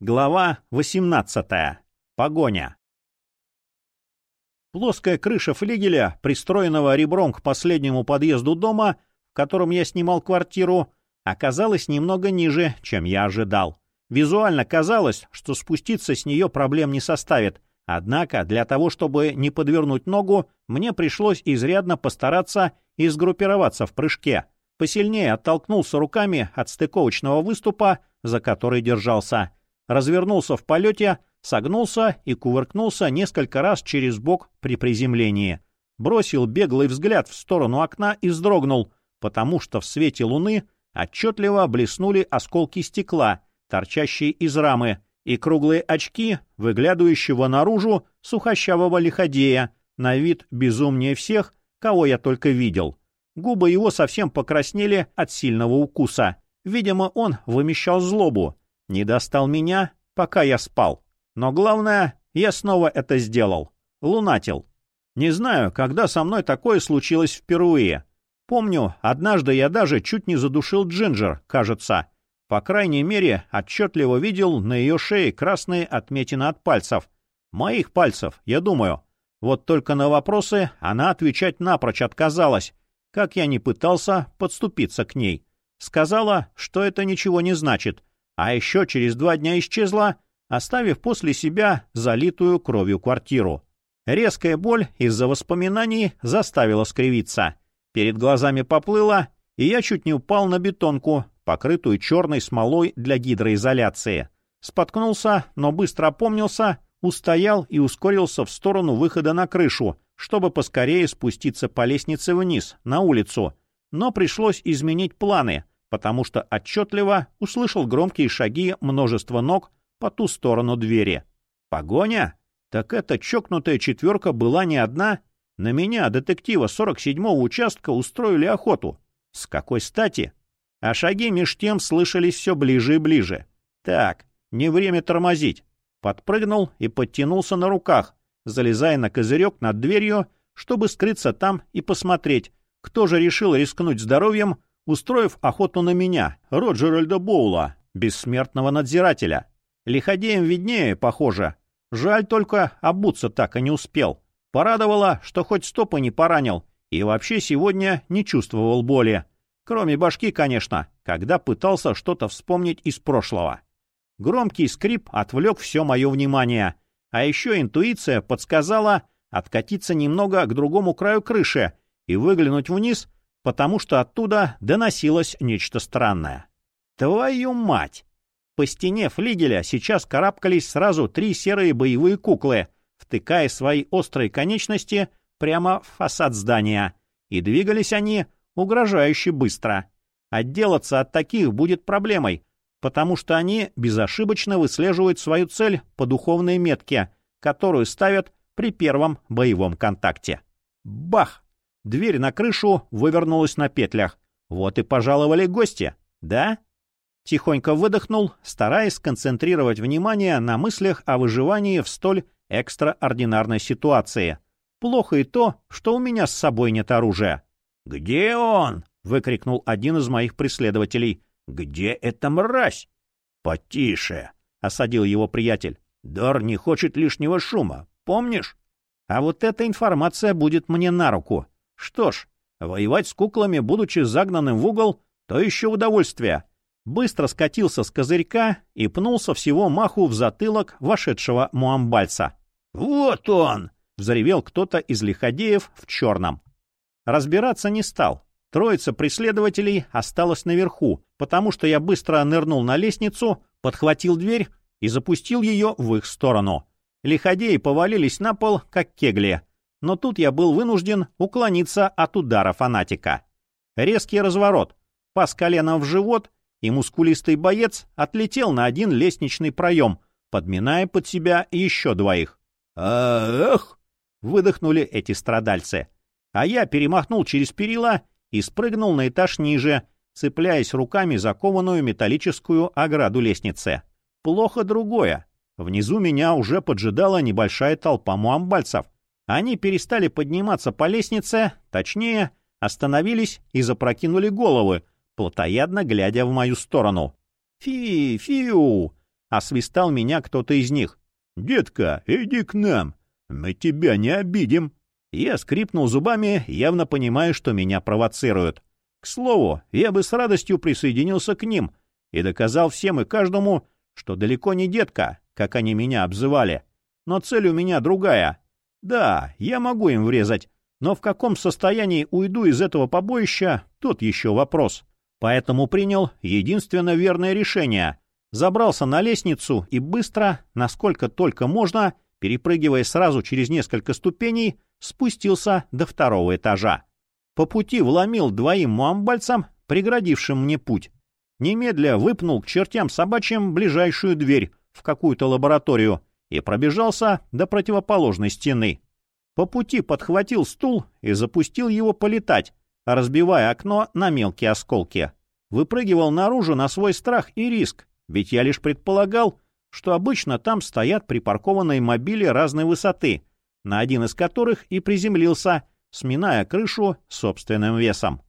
Глава 18. Погоня. Плоская крыша флигеля, пристроенного ребром к последнему подъезду дома, в котором я снимал квартиру, оказалась немного ниже, чем я ожидал. Визуально казалось, что спуститься с нее проблем не составит, однако для того, чтобы не подвернуть ногу, мне пришлось изрядно постараться и сгруппироваться в прыжке. Посильнее оттолкнулся руками от стыковочного выступа, за который держался — развернулся в полете, согнулся и кувыркнулся несколько раз через бок при приземлении. Бросил беглый взгляд в сторону окна и вздрогнул, потому что в свете луны отчетливо блеснули осколки стекла, торчащие из рамы, и круглые очки, выглядывающего наружу сухощавого лиходея, на вид безумнее всех, кого я только видел. Губы его совсем покраснели от сильного укуса. Видимо, он вымещал злобу, не достал меня, пока я спал. Но главное, я снова это сделал. Лунатил. Не знаю, когда со мной такое случилось впервые. Помню, однажды я даже чуть не задушил Джинджер, кажется. По крайней мере, отчетливо видел на ее шее красные отметины от пальцев. Моих пальцев, я думаю. Вот только на вопросы она отвечать напрочь отказалась, как я не пытался подступиться к ней. Сказала, что это ничего не значит, а еще через два дня исчезла, оставив после себя залитую кровью квартиру. Резкая боль из-за воспоминаний заставила скривиться. Перед глазами поплыла, и я чуть не упал на бетонку, покрытую черной смолой для гидроизоляции. Споткнулся, но быстро опомнился, устоял и ускорился в сторону выхода на крышу, чтобы поскорее спуститься по лестнице вниз, на улицу. Но пришлось изменить планы — потому что отчетливо услышал громкие шаги множества ног по ту сторону двери. Погоня? Так эта чокнутая четверка была не одна. На меня, детектива 47-го участка, устроили охоту. С какой стати? А шаги меж тем слышались все ближе и ближе. Так, не время тормозить. Подпрыгнул и подтянулся на руках, залезая на козырек над дверью, чтобы скрыться там и посмотреть, кто же решил рискнуть здоровьем, устроив охоту на меня, Роджеральда Боула, бессмертного надзирателя. Лиходеем виднее, похоже. Жаль только, обуться так и не успел. Порадовало, что хоть стопы не поранил, и вообще сегодня не чувствовал боли. Кроме башки, конечно, когда пытался что-то вспомнить из прошлого. Громкий скрип отвлек все мое внимание, а еще интуиция подсказала откатиться немного к другому краю крыши и выглянуть вниз потому что оттуда доносилось нечто странное. «Твою мать!» По стене флигеля сейчас карабкались сразу три серые боевые куклы, втыкая свои острые конечности прямо в фасад здания. И двигались они угрожающе быстро. Отделаться от таких будет проблемой, потому что они безошибочно выслеживают свою цель по духовной метке, которую ставят при первом боевом контакте. Бах! Дверь на крышу вывернулась на петлях. Вот и пожаловали гости, да? Тихонько выдохнул, стараясь сконцентрировать внимание на мыслях о выживании в столь экстраординарной ситуации. Плохо и то, что у меня с собой нет оружия. «Где он?» — выкрикнул один из моих преследователей. «Где эта мразь?» «Потише!» — осадил его приятель. «Дор не хочет лишнего шума, помнишь?» «А вот эта информация будет мне на руку. Что ж, воевать с куклами, будучи загнанным в угол, то еще удовольствие. Быстро скатился с козырька и пнулся всего маху в затылок вошедшего муамбальца. «Вот он!» — взревел кто-то из лиходеев в черном. Разбираться не стал. Троица преследователей осталась наверху, потому что я быстро нырнул на лестницу, подхватил дверь и запустил ее в их сторону. Лиходеи повалились на пол, как кегли — но тут я был вынужден уклониться от удара фанатика. Резкий разворот, пас коленом в живот, и мускулистый боец отлетел на один лестничный проем, подминая под себя еще двоих. «Ах!» — выдохнули эти страдальцы. А я перемахнул через перила и спрыгнул на этаж ниже, цепляясь руками за кованую металлическую ограду лестницы. Плохо другое. Внизу меня уже поджидала небольшая толпа муамбальцев, они перестали подниматься по лестнице, точнее, остановились и запрокинули головы, плотоядно глядя в мою сторону. «Фи-фиу!» освистал меня кто-то из них. «Детка, иди к нам, мы тебя не обидим». Я скрипнул зубами, явно понимая, что меня провоцируют. К слову, я бы с радостью присоединился к ним и доказал всем и каждому, что далеко не детка, как они меня обзывали. Но цель у меня другая. Да, я могу им врезать, но в каком состоянии уйду из этого побоища, тот еще вопрос. Поэтому принял единственно верное решение. Забрался на лестницу и быстро, насколько только можно, перепрыгивая сразу через несколько ступеней, спустился до второго этажа. По пути вломил двоим муамбальцам, преградившим мне путь. Немедля выпнул к чертям собачьим ближайшую дверь в какую-то лабораторию и пробежался до противоположной стены. По пути подхватил стул и запустил его полетать, разбивая окно на мелкие осколки. Выпрыгивал наружу на свой страх и риск, ведь я лишь предполагал, что обычно там стоят припаркованные мобили разной высоты, на один из которых и приземлился, сминая крышу собственным весом.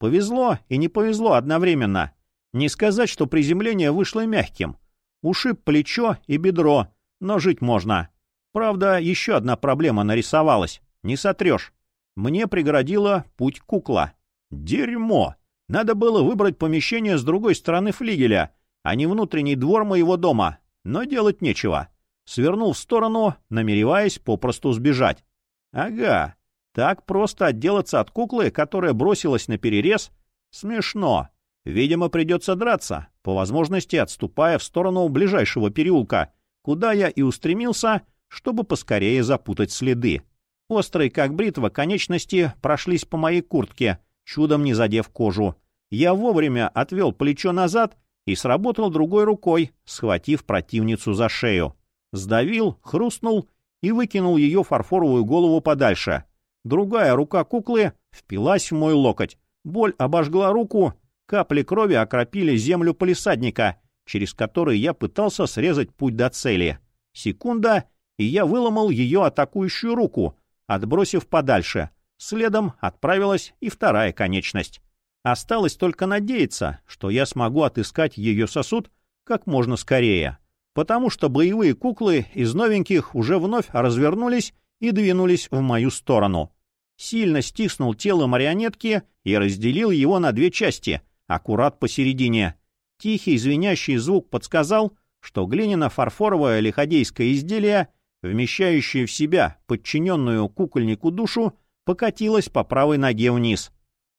Повезло и не повезло одновременно. Не сказать, что приземление вышло мягким. Ушиб плечо и бедро, но жить можно. Правда, еще одна проблема нарисовалась. Не сотрешь. Мне преградила путь кукла. Дерьмо! Надо было выбрать помещение с другой стороны флигеля, а не внутренний двор моего дома. Но делать нечего. Свернул в сторону, намереваясь попросту сбежать. Ага, так просто отделаться от куклы, которая бросилась на перерез? Смешно. Видимо, придется драться, по возможности отступая в сторону ближайшего переулка, куда я и устремился, чтобы поскорее запутать следы. Острые, как бритва, конечности прошлись по моей куртке, чудом не задев кожу. Я вовремя отвел плечо назад и сработал другой рукой, схватив противницу за шею. Сдавил, хрустнул и выкинул ее фарфоровую голову подальше. Другая рука куклы впилась в мой локоть. Боль обожгла руку, капли крови окропили землю полисадника, через который я пытался срезать путь до цели. Секунда, и я выломал ее атакующую руку, отбросив подальше. Следом отправилась и вторая конечность. Осталось только надеяться, что я смогу отыскать ее сосуд как можно скорее, потому что боевые куклы из новеньких уже вновь развернулись и двинулись в мою сторону. Сильно стиснул тело марионетки и разделил его на две части, аккурат посередине. Тихий звенящий звук подсказал, что глиняно-фарфоровое лиходейское изделие вмещающая в себя подчиненную кукольнику душу, покатилась по правой ноге вниз.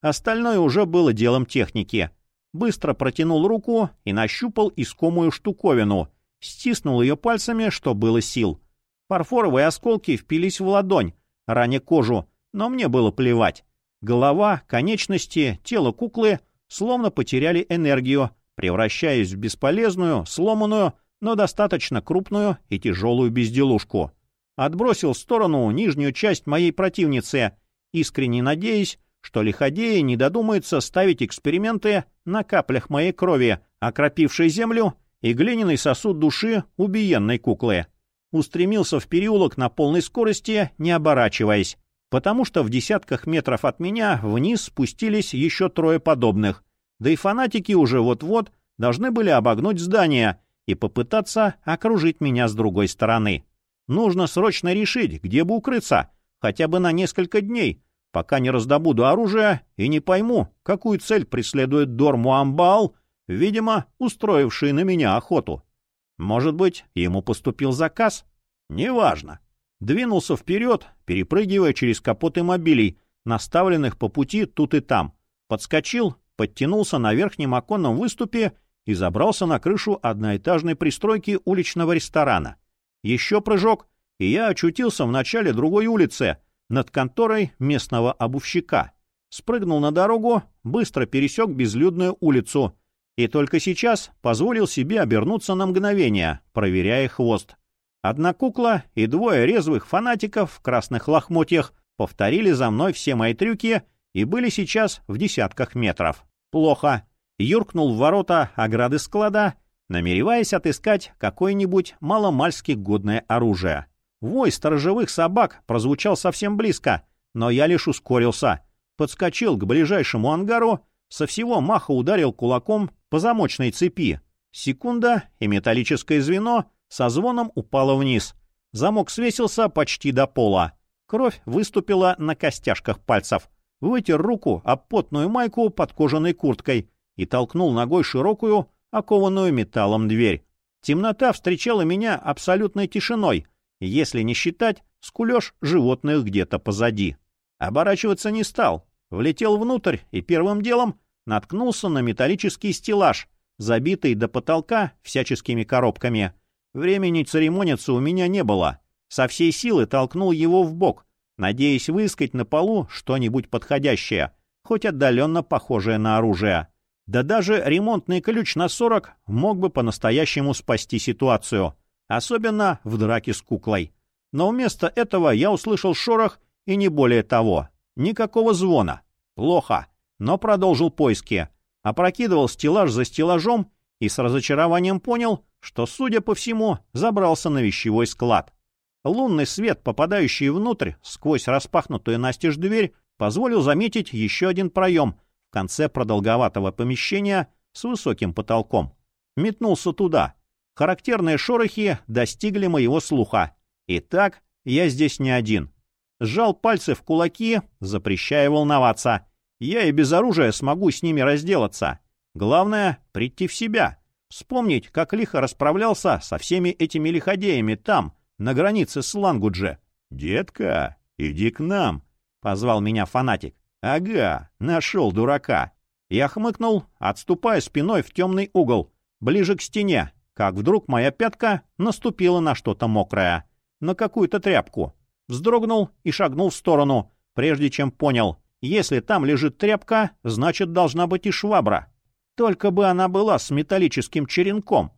Остальное уже было делом техники. Быстро протянул руку и нащупал искомую штуковину, стиснул ее пальцами, что было сил. Фарфоровые осколки впились в ладонь, раня кожу, но мне было плевать. Голова, конечности, тело куклы словно потеряли энергию, превращаясь в бесполезную, сломанную, но достаточно крупную и тяжелую безделушку. Отбросил в сторону нижнюю часть моей противницы, искренне надеясь, что лиходеи не додумаются ставить эксперименты на каплях моей крови, окропившей землю, и глиняный сосуд души убиенной куклы. Устремился в переулок на полной скорости, не оборачиваясь, потому что в десятках метров от меня вниз спустились еще трое подобных, да и фанатики уже вот-вот должны были обогнуть здание и попытаться окружить меня с другой стороны. Нужно срочно решить, где бы укрыться, хотя бы на несколько дней, пока не раздобуду оружие и не пойму, какую цель преследует Дор Муамбал, видимо, устроивший на меня охоту. Может быть, ему поступил заказ? Неважно. Двинулся вперед, перепрыгивая через капоты мобилей, наставленных по пути тут и там. Подскочил, подтянулся на верхнем оконном выступе и забрался на крышу одноэтажной пристройки уличного ресторана. Еще прыжок, и я очутился в начале другой улицы, над конторой местного обувщика. Спрыгнул на дорогу, быстро пересек безлюдную улицу и только сейчас позволил себе обернуться на мгновение, проверяя хвост. Одна кукла и двое резвых фанатиков в красных лохмотьях повторили за мной все мои трюки и были сейчас в десятках метров. Плохо юркнул в ворота ограды склада, намереваясь отыскать какое-нибудь маломальски годное оружие. Вой сторожевых собак прозвучал совсем близко, но я лишь ускорился. Подскочил к ближайшему ангару, со всего маха ударил кулаком по замочной цепи. Секунда, и металлическое звено со звоном упало вниз. Замок свесился почти до пола. Кровь выступила на костяшках пальцев. Вытер руку об потную майку под кожаной курткой и толкнул ногой широкую, окованную металлом дверь. Темнота встречала меня абсолютной тишиной, если не считать скулеж животных где-то позади. Оборачиваться не стал. Влетел внутрь и первым делом наткнулся на металлический стеллаж, забитый до потолка всяческими коробками. Времени церемониться у меня не было. Со всей силы толкнул его в бок, надеясь выискать на полу что-нибудь подходящее, хоть отдаленно похожее на оружие. Да даже ремонтный ключ на 40 мог бы по-настоящему спасти ситуацию, особенно в драке с куклой. Но вместо этого я услышал шорох и не более того. Никакого звона. Плохо. Но продолжил поиски. Опрокидывал стеллаж за стеллажом и с разочарованием понял, что, судя по всему, забрался на вещевой склад. Лунный свет, попадающий внутрь сквозь распахнутую настежь дверь, позволил заметить еще один проем в конце продолговатого помещения с высоким потолком. Метнулся туда. Характерные шорохи достигли моего слуха. Итак, я здесь не один. Сжал пальцы в кулаки, запрещая волноваться. Я и без оружия смогу с ними разделаться. Главное — прийти в себя. Вспомнить, как лихо расправлялся со всеми этими лиходеями там, на границе с Лангудже. «Детка, иди к нам», — позвал меня фанатик. «Ага, нашел дурака». Я хмыкнул, отступая спиной в темный угол, ближе к стене, как вдруг моя пятка наступила на что-то мокрое, на какую-то тряпку. Вздрогнул и шагнул в сторону, прежде чем понял, если там лежит тряпка, значит, должна быть и швабра. Только бы она была с металлическим черенком.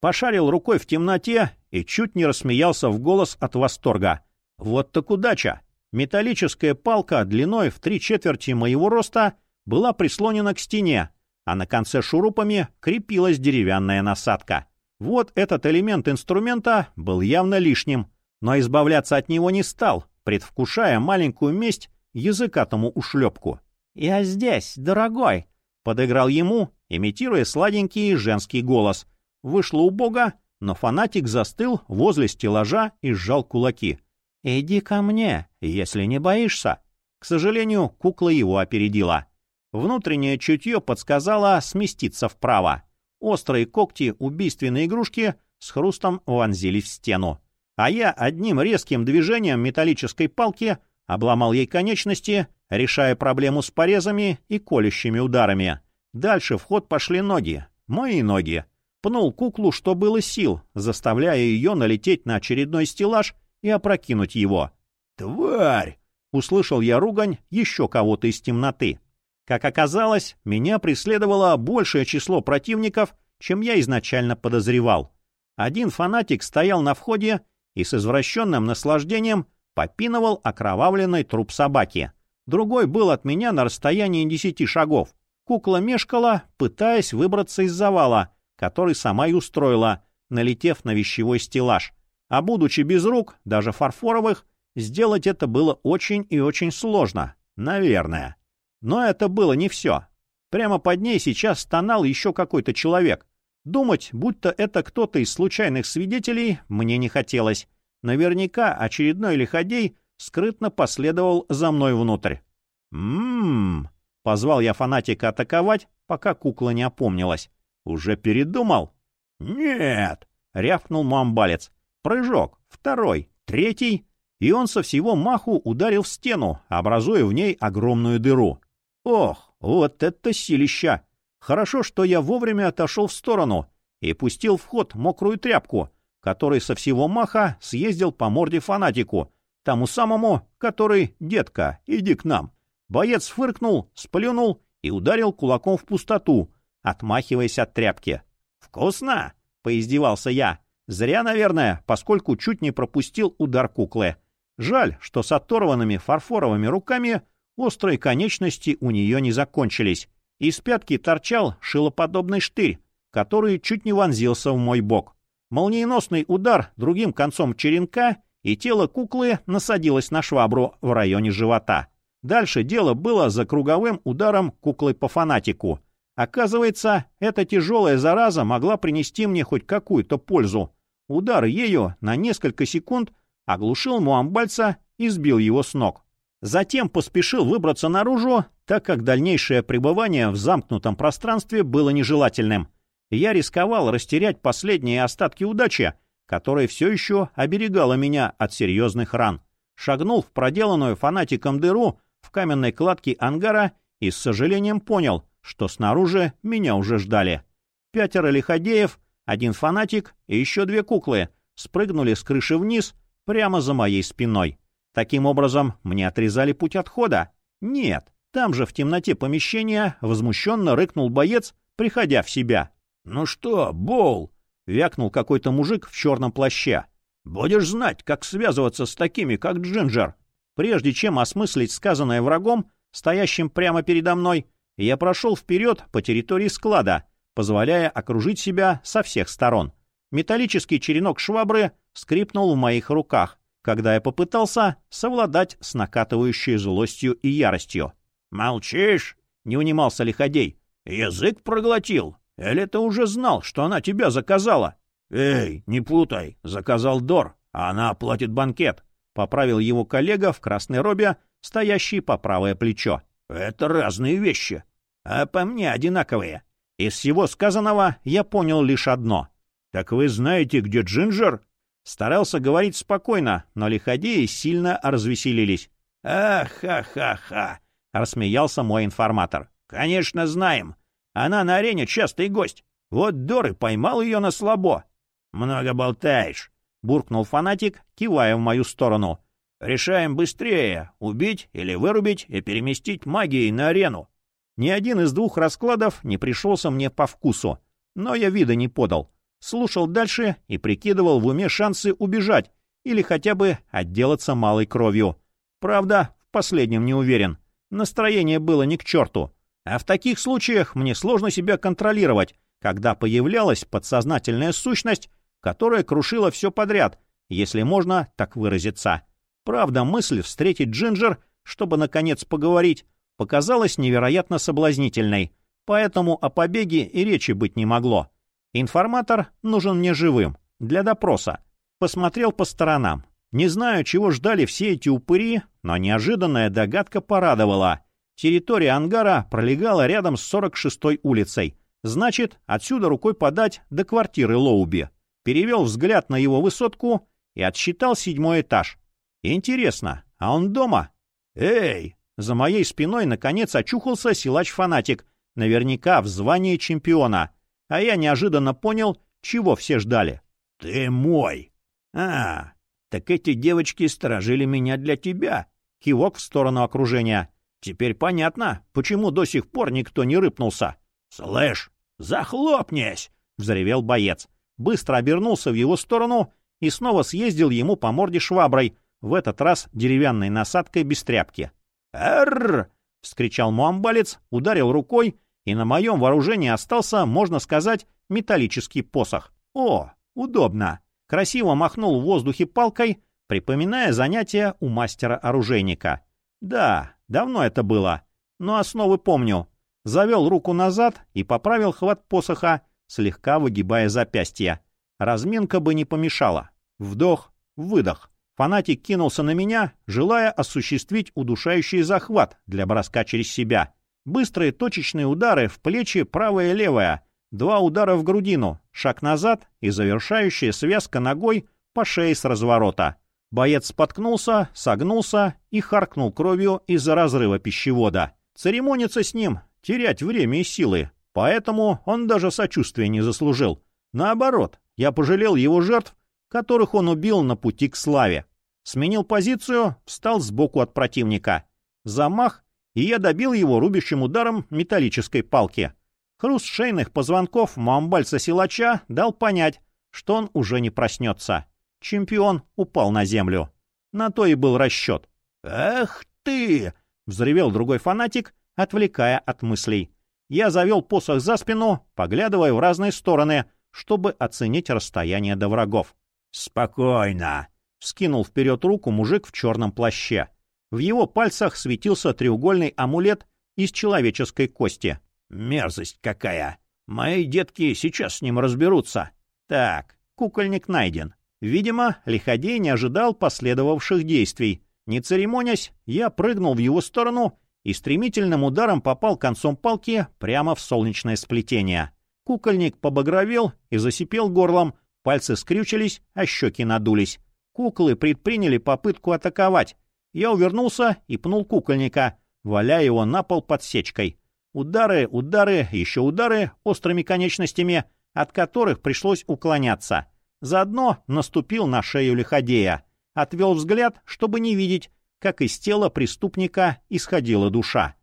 Пошарил рукой в темноте и чуть не рассмеялся в голос от восторга. Вот так удача! Металлическая палка длиной в три четверти моего роста была прислонена к стене, а на конце шурупами крепилась деревянная насадка. Вот этот элемент инструмента был явно лишним, но избавляться от него не стал, предвкушая маленькую месть языкатому ушлепку. «Я здесь, дорогой!» — подыграл ему, имитируя сладенький женский голос. Вышло убого, но фанатик застыл возле стеллажа и сжал кулаки. «Иди ко мне, если не боишься». К сожалению, кукла его опередила. Внутреннее чутье подсказало сместиться вправо. Острые когти убийственной игрушки с хрустом вонзились в стену. А я одним резким движением металлической палки — Обломал ей конечности, решая проблему с порезами и колющими ударами. Дальше в ход пошли ноги. Мои ноги. Пнул куклу, что было сил, заставляя ее налететь на очередной стеллаж и опрокинуть его. «Тварь!» — услышал я ругань еще кого-то из темноты. Как оказалось, меня преследовало большее число противников, чем я изначально подозревал. Один фанатик стоял на входе и с извращенным наслаждением попинывал окровавленный труп собаки. Другой был от меня на расстоянии десяти шагов. Кукла мешкала, пытаясь выбраться из завала, который сама и устроила, налетев на вещевой стеллаж. А будучи без рук, даже фарфоровых, сделать это было очень и очень сложно. Наверное. Но это было не все. Прямо под ней сейчас стонал еще какой-то человек. Думать, будто это кто-то из случайных свидетелей, мне не хотелось. Наверняка очередной лиходей скрытно последовал за мной внутрь. «М-м-м!» — позвал я фанатика атаковать, пока кукла не опомнилась. «Уже передумал?» «Нет!» — рявкнул мамбалец. Прыжок, второй, третий, и он со всего маху ударил в стену, образуя в ней огромную дыру. Ох, вот это силища! Хорошо, что я вовремя отошел в сторону и пустил в ход мокрую тряпку, который со всего маха съездил по морде фанатику, тому самому, который «Детка, иди к нам». Боец фыркнул, сплюнул и ударил кулаком в пустоту, отмахиваясь от тряпки. «Вкусно!» — поиздевался я. Зря, наверное, поскольку чуть не пропустил удар куклы. Жаль, что с оторванными фарфоровыми руками острые конечности у нее не закончились. Из пятки торчал шилоподобный штырь, который чуть не вонзился в мой бок. Молниеносный удар другим концом черенка, и тело куклы насадилось на швабру в районе живота. Дальше дело было за круговым ударом куклы по фанатику. Оказывается, эта тяжелая зараза могла принести мне хоть какую-то пользу. Удар ею на несколько секунд оглушил муамбальца и сбил его с ног. Затем поспешил выбраться наружу, так как дальнейшее пребывание в замкнутом пространстве было нежелательным. Я рисковал растерять последние остатки удачи, которая все еще оберегала меня от серьезных ран. Шагнул в проделанную фанатиком дыру в каменной кладке ангара и с сожалением понял, что снаружи меня уже ждали. Пятеро лиходеев, один фанатик и еще две куклы спрыгнули с крыши вниз прямо за моей спиной. Таким образом, мне отрезали путь отхода? Нет. Там же в темноте помещения возмущенно рыкнул боец, приходя в себя. «Ну что, Боул?» — вякнул какой-то мужик в черном плаще. «Будешь знать, как связываться с такими, как Джинджер». Прежде чем осмыслить сказанное врагом, стоящим прямо передо мной, я прошел вперед по территории склада, позволяя окружить себя со всех сторон. Металлический черенок швабры скрипнул в моих руках, когда я попытался совладать с накатывающей злостью и яростью. «Молчишь?» — не унимался лиходей. «Язык проглотил? Или ты уже знал, что она тебя заказала?» «Эй, не путай, заказал Дор, она оплатит банкет», — поправил его коллега в красной робе, стоящий по правое плечо. «Это разные вещи, а по мне одинаковые». Из всего сказанного я понял лишь одно. «Так вы знаете, где Джинджер?» Старался говорить спокойно, но лиходеи сильно развеселились. «Ах-ха-ха-ха!» — рассмеялся мой информатор. «Конечно, знаем. Она на арене частый гость. Вот Доры поймал ее на слабо». «Много болтаешь», — буркнул фанатик, кивая в мою сторону. «Решаем быстрее — убить или вырубить и переместить магией на арену». Ни один из двух раскладов не пришелся мне по вкусу, но я вида не подал слушал дальше и прикидывал в уме шансы убежать или хотя бы отделаться малой кровью. Правда, в последнем не уверен. Настроение было ни к черту. А в таких случаях мне сложно себя контролировать, когда появлялась подсознательная сущность, которая крушила все подряд, если можно так выразиться. Правда, мысль встретить Джинджер, чтобы, наконец, поговорить, показалась невероятно соблазнительной, поэтому о побеге и речи быть не могло. Информатор нужен мне живым, для допроса. Посмотрел по сторонам. Не знаю, чего ждали все эти упыри, но неожиданная догадка порадовала. Территория ангара пролегала рядом с 46-й улицей. Значит, отсюда рукой подать до квартиры Лоуби. Перевел взгляд на его высотку и отсчитал седьмой этаж. Интересно, а он дома? Эй! За моей спиной наконец очухался силач-фанатик, наверняка в звании чемпиона а я неожиданно понял, чего все ждали. «Ты мой!» «А, так эти девочки сторожили меня для тебя!» Кивок в сторону окружения. «Теперь понятно, почему до сих пор никто не рыпнулся!» «Слышь, захлопнись!» — взревел боец. Быстро обернулся в его сторону и снова съездил ему по морде шваброй, в этот раз деревянной насадкой без тряпки. «Эррр!» — вскричал муамбалец, ударил рукой, и на моем вооружении остался, можно сказать, металлический посох. О, удобно. Красиво махнул в воздухе палкой, припоминая занятия у мастера-оружейника. Да, давно это было, но основы помню. Завел руку назад и поправил хват посоха, слегка выгибая запястье. Разминка бы не помешала. Вдох, выдох. Фанатик кинулся на меня, желая осуществить удушающий захват для броска через себя. Быстрые точечные удары в плечи правая и левая, два удара в грудину, шаг назад и завершающая связка ногой по шее с разворота. Боец споткнулся, согнулся и харкнул кровью из-за разрыва пищевода. Церемониться с ним, терять время и силы. Поэтому он даже сочувствия не заслужил. Наоборот, я пожалел его жертв, которых он убил на пути к славе. Сменил позицию, встал сбоку от противника. Замах и я добил его рубящим ударом металлической палки. Хруст шейных позвонков мамбальца-силача дал понять, что он уже не проснется. Чемпион упал на землю. На то и был расчет. «Эх ты!» — взревел другой фанатик, отвлекая от мыслей. Я завел посох за спину, поглядывая в разные стороны, чтобы оценить расстояние до врагов. «Спокойно!» — скинул вперед руку мужик в черном плаще. В его пальцах светился треугольный амулет из человеческой кости. Мерзость какая! Мои детки сейчас с ним разберутся. Так, кукольник найден. Видимо, Лиходей не ожидал последовавших действий. Не церемонясь, я прыгнул в его сторону и стремительным ударом попал концом палки прямо в солнечное сплетение. Кукольник побагровел и засипел горлом, пальцы скрючились, а щеки надулись. Куклы предприняли попытку атаковать. Я увернулся и пнул кукольника, валяя его на пол подсечкой. Удары, удары, еще удары острыми конечностями, от которых пришлось уклоняться. Заодно наступил на шею лиходея. Отвел взгляд, чтобы не видеть, как из тела преступника исходила душа.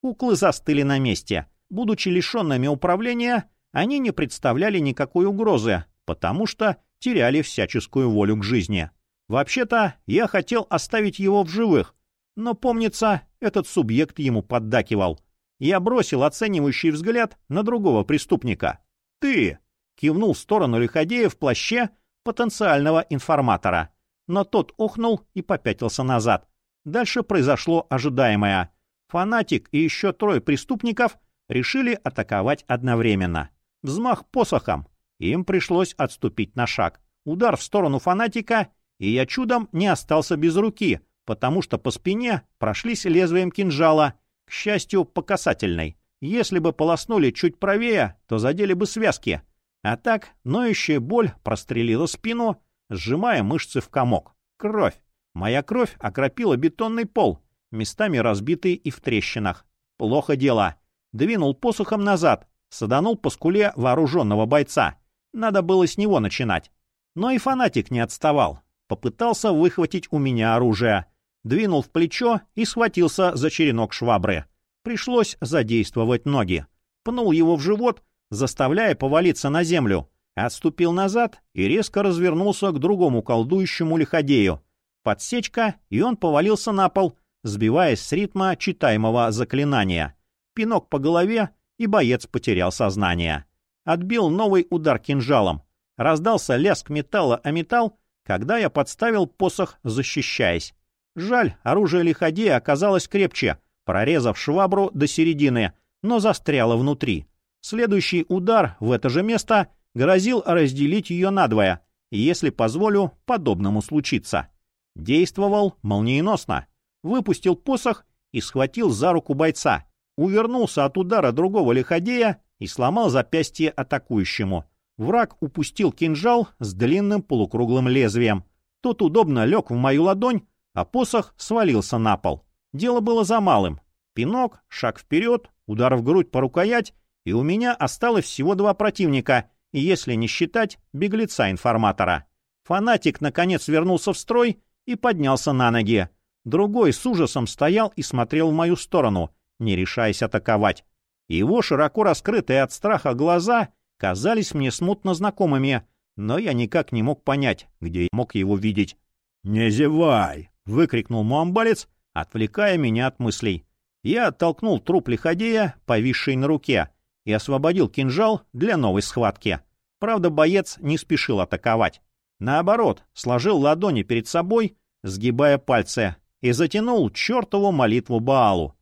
Куклы застыли на месте. Будучи лишенными управления, они не представляли никакой угрозы, потому что теряли всяческую волю к жизни. Вообще-то, я хотел оставить его в живых, но, помнится, этот субъект ему поддакивал. Я бросил оценивающий взгляд на другого преступника. «Ты!» — кивнул в сторону лиходея в плаще потенциального информатора. Но тот охнул и попятился назад. Дальше произошло ожидаемое. Фанатик и еще трое преступников решили атаковать одновременно. Взмах посохом. Им пришлось отступить на шаг. Удар в сторону фанатика, и я чудом не остался без руки, потому что по спине прошлись лезвием кинжала, к счастью, по касательной. Если бы полоснули чуть правее, то задели бы связки. А так ноющая боль прострелила спину, сжимая мышцы в комок. Кровь. Моя кровь окропила бетонный пол, местами разбитый и в трещинах. Плохо дело. Двинул посохом назад, саданул по скуле вооруженного бойца. Надо было с него начинать. Но и фанатик не отставал. Попытался выхватить у меня оружие двинул в плечо и схватился за черенок швабры. Пришлось задействовать ноги. Пнул его в живот, заставляя повалиться на землю. Отступил назад и резко развернулся к другому колдующему лиходею. Подсечка, и он повалился на пол, сбиваясь с ритма читаемого заклинания. Пинок по голове, и боец потерял сознание. Отбил новый удар кинжалом. Раздался лязг металла о металл, когда я подставил посох, защищаясь. Жаль, оружие лиходея оказалось крепче, прорезав швабру до середины, но застряло внутри. Следующий удар в это же место грозил разделить ее надвое, если позволю подобному случиться. Действовал молниеносно. Выпустил посох и схватил за руку бойца. Увернулся от удара другого лиходея и сломал запястье атакующему. Враг упустил кинжал с длинным полукруглым лезвием. Тот удобно лег в мою ладонь, а посох свалился на пол. Дело было за малым. Пинок, шаг вперед, удар в грудь по рукоять, и у меня осталось всего два противника, если не считать беглеца-информатора. Фанатик, наконец, вернулся в строй и поднялся на ноги. Другой с ужасом стоял и смотрел в мою сторону, не решаясь атаковать. Его широко раскрытые от страха глаза казались мне смутно знакомыми, но я никак не мог понять, где я мог его видеть. «Не зевай!» — выкрикнул муамбалец, отвлекая меня от мыслей. Я оттолкнул труп лиходея, повисший на руке, и освободил кинжал для новой схватки. Правда, боец не спешил атаковать. Наоборот, сложил ладони перед собой, сгибая пальцы, и затянул чертову молитву Баалу.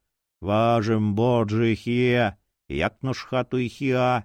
«Важем боджи хия, якнуш хату и хиа».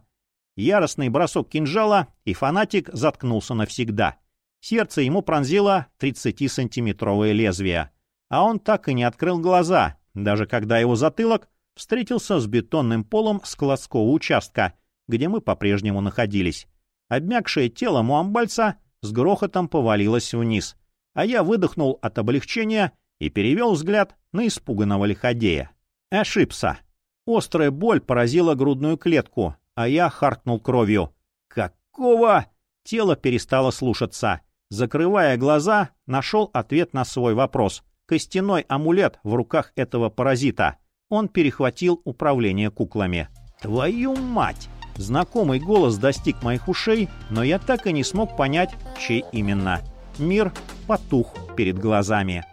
Яростный бросок кинжала, и фанатик заткнулся навсегда. Сердце ему пронзило 30-сантиметровое лезвие. А он так и не открыл глаза, даже когда его затылок встретился с бетонным полом складского участка, где мы по-прежнему находились. Обмякшее тело муамбальца с грохотом повалилось вниз, а я выдохнул от облегчения и перевел взгляд на испуганного лиходея. Ошибся. Острая боль поразила грудную клетку, а я харкнул кровью. «Какого?» Тело перестало слушаться. Закрывая глаза, нашел ответ на свой вопрос. Костяной амулет в руках этого паразита. Он перехватил управление куклами. «Твою мать!» Знакомый голос достиг моих ушей, но я так и не смог понять, чей именно. Мир потух перед глазами.